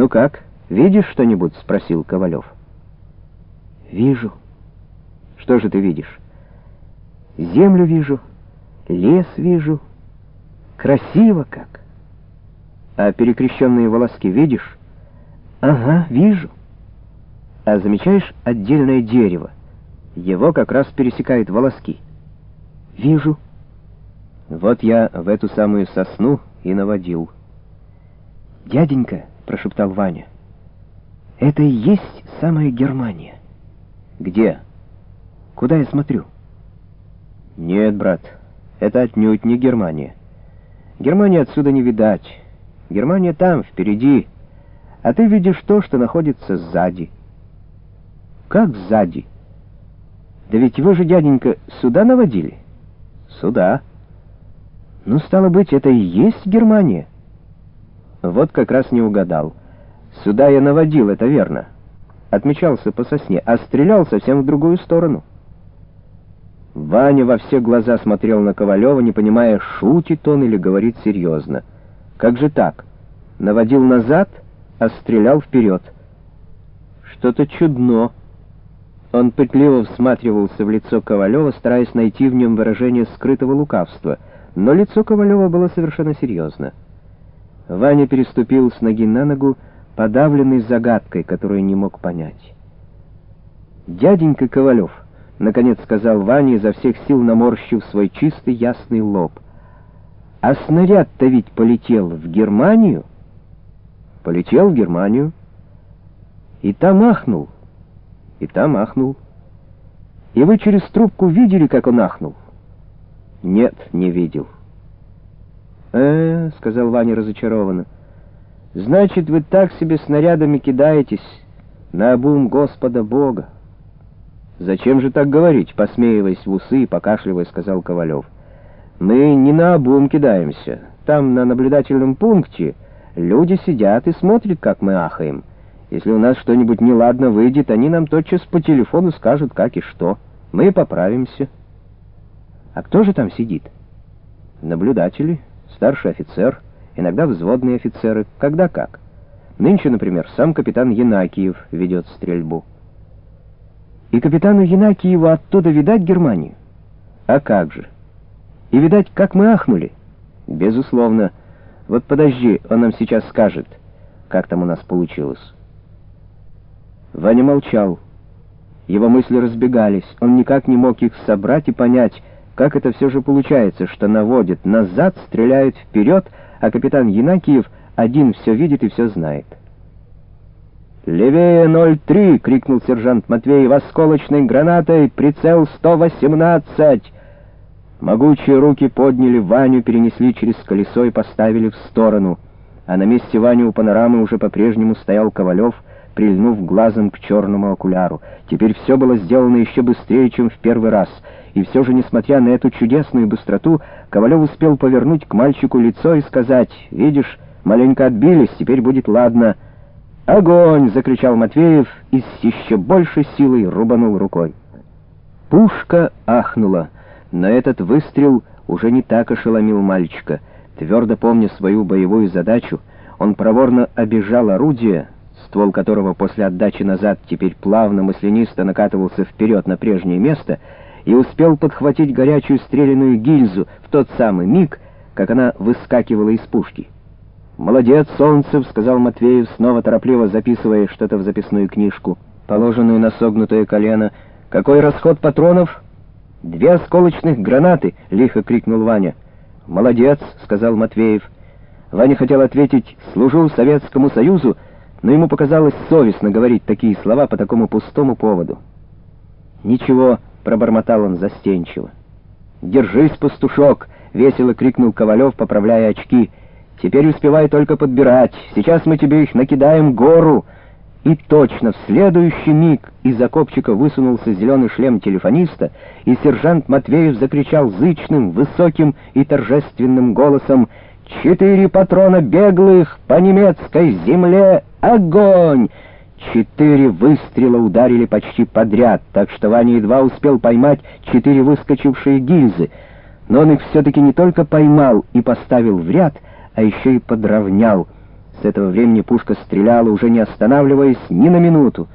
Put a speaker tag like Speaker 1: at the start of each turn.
Speaker 1: «Ну как, видишь что-нибудь?» — спросил Ковалев.
Speaker 2: «Вижу».
Speaker 1: «Что же ты видишь?»
Speaker 2: «Землю вижу, лес вижу. Красиво как».
Speaker 1: «А перекрещенные волоски видишь?»
Speaker 2: «Ага, вижу».
Speaker 1: «А замечаешь отдельное дерево? Его как раз пересекают волоски».
Speaker 2: «Вижу».
Speaker 1: «Вот я в эту самую сосну и наводил».
Speaker 2: «Дяденька», — прошептал Ваня, — «это и есть самая Германия».
Speaker 1: «Где?»
Speaker 2: «Куда я смотрю?»
Speaker 1: «Нет, брат, это отнюдь не Германия. Германия отсюда не видать. Германия там, впереди, а ты видишь то, что находится сзади».
Speaker 2: «Как сзади?»
Speaker 1: «Да ведь вы же, дяденька, сюда наводили?» «Сюда».
Speaker 2: «Ну, стало быть, это и есть Германия?»
Speaker 1: Вот как раз не угадал. Сюда я наводил, это верно. Отмечался по сосне, а стрелял совсем в другую сторону. Ваня во все глаза смотрел на Ковалева, не понимая, шутит он или говорит серьезно. Как же так? Наводил назад, а стрелял вперед. Что-то чудно. Он пытливо всматривался в лицо Ковалева, стараясь найти в нем выражение скрытого лукавства, но лицо Ковалева было совершенно серьезно. Ваня переступил с ноги на ногу, подавленный загадкой, которую не мог понять. «Дяденька Ковалев», — наконец сказал Ваня, изо всех сил наморщив свой чистый ясный лоб, «а снаряд-то ведь полетел в Германию?» «Полетел в Германию. И там ахнул. И там ахнул. И вы через трубку видели, как он ахнул?» «Нет, не видел». «Э, — сказал Ваня разочарованно, — значит, вы так себе снарядами кидаетесь на обум Господа Бога. «Зачем же так говорить?» — посмеиваясь в усы и покашливая, сказал Ковалев. «Мы не на обум кидаемся. Там, на наблюдательном пункте, люди сидят и смотрят, как мы ахаем. Если у нас что-нибудь неладно выйдет, они нам тотчас по телефону скажут, как и что. Мы поправимся». «А кто же там сидит?» «Наблюдатели» старший офицер, иногда взводные офицеры, когда как. Нынче, например, сам капитан Янакиев ведет стрельбу. И капитану Янакиеву оттуда видать Германию? А как же? И видать, как мы ахнули? Безусловно. Вот подожди, он нам сейчас скажет, как там у нас получилось. Ваня молчал. Его мысли разбегались. Он никак не мог их собрать и понять, как это все же получается, что наводит назад, стреляет вперед, а капитан Янакиев один все видит и все знает? «Левее 03!» — крикнул сержант Матвеев осколочной гранатой. «Прицел 118!» Могучие руки подняли Ваню, перенесли через колесо и поставили в сторону. А на месте Вани у панорамы уже по-прежнему стоял Ковалев, прильнув глазом к черному окуляру. Теперь все было сделано еще быстрее, чем в первый раз — и все же, несмотря на эту чудесную быстроту, Ковалев успел повернуть к мальчику лицо и сказать, «Видишь, маленько отбились, теперь будет ладно». «Огонь!» — закричал Матвеев и с еще большей силой рубанул рукой. Пушка ахнула, но этот выстрел уже не так ошеломил мальчика. Твердо помня свою боевую задачу, он проворно обежал орудие, ствол которого после отдачи назад теперь плавно маслянисто накатывался вперед на прежнее место — и успел подхватить горячую стреляную гильзу в тот самый миг, как она выскакивала из пушки. «Молодец, Солнцев», — сказал Матвеев, снова торопливо записывая что-то в записную книжку, положенную на согнутое колено. «Какой расход патронов?» «Две осколочных гранаты!» — лихо крикнул Ваня. «Молодец!» — сказал Матвеев. Ваня хотел ответить «служу Советскому Союзу», но ему показалось совестно говорить такие слова по такому пустому поводу. «Ничего», — пробормотал он застенчиво. «Держись, пастушок!» — весело крикнул Ковалев, поправляя очки. «Теперь успевай только подбирать. Сейчас мы тебе их накидаем гору!» И точно в следующий миг из окопчика высунулся зеленый шлем телефониста, и сержант Матвеев закричал зычным, высоким и торжественным голосом «Четыре патрона беглых по немецкой земле! Огонь!» Четыре выстрела ударили почти подряд, так что Ваня едва успел поймать четыре выскочившие гильзы. Но он их все-таки не только поймал и поставил в ряд, а еще и подровнял. С этого времени пушка стреляла, уже не останавливаясь ни на минуту.